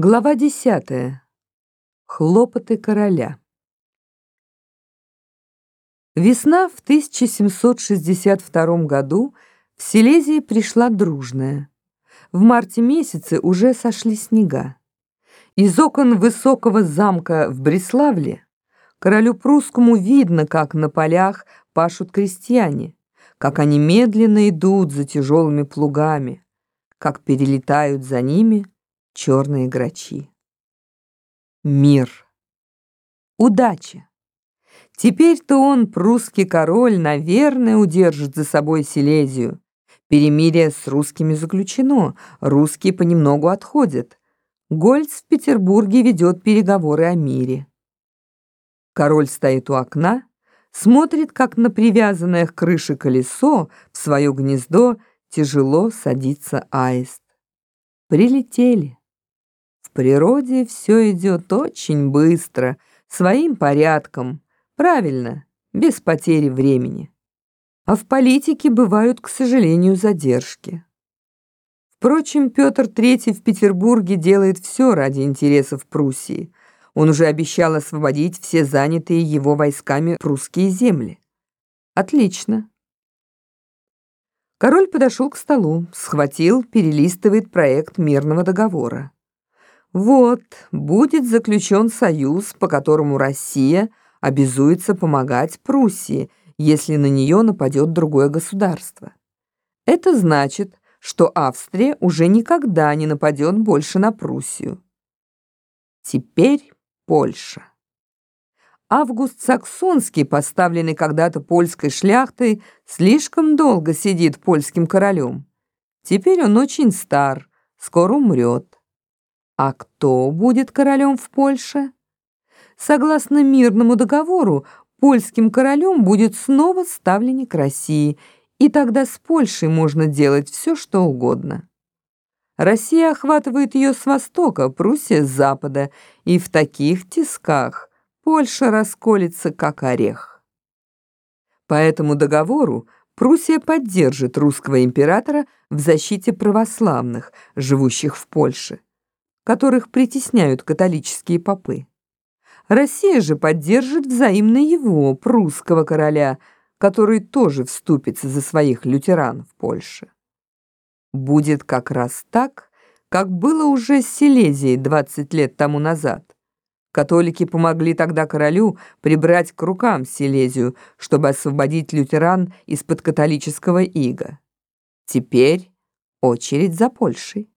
Глава десятая. Хлопоты короля. Весна в 1762 году в Силезии пришла дружная. В марте месяце уже сошли снега. Из окон высокого замка в Бреславле королю прусскому видно, как на полях пашут крестьяне, как они медленно идут за тяжелыми плугами, как перелетают за ними – черные грачи. Мир. Удача. Теперь-то он, прусский король, наверное, удержит за собой Силезию. Перемирие с русскими заключено, русские понемногу отходят. Гольц в Петербурге ведет переговоры о мире. Король стоит у окна, смотрит, как на привязанное к крыше колесо в свое гнездо тяжело садится аист. Прилетели. Природе все идет очень быстро, своим порядком, правильно, без потери времени. А в политике бывают, к сожалению, задержки. Впрочем, Петр III в Петербурге делает все ради интересов Пруссии. Он уже обещал освободить все занятые его войсками прусские земли. Отлично. Король подошел к столу, схватил, перелистывает проект мирного договора. Вот, будет заключен союз, по которому Россия обязуется помогать Пруссии, если на нее нападет другое государство. Это значит, что Австрия уже никогда не нападет больше на Пруссию. Теперь Польша. Август Саксонский, поставленный когда-то польской шляхтой, слишком долго сидит польским королем. Теперь он очень стар, скоро умрет. А кто будет королем в Польше? Согласно мирному договору, польским королем будет снова ставленник России, и тогда с Польшей можно делать все, что угодно. Россия охватывает ее с востока, Пруссия с запада, и в таких тисках Польша расколется, как орех. По этому договору Пруссия поддержит русского императора в защите православных, живущих в Польше которых притесняют католические попы. Россия же поддержит взаимно его, прусского короля, который тоже вступится за своих лютеран в Польше. Будет как раз так, как было уже с Силезией 20 лет тому назад. Католики помогли тогда королю прибрать к рукам Силезию, чтобы освободить лютеран из-под католического ига. Теперь очередь за Польшей.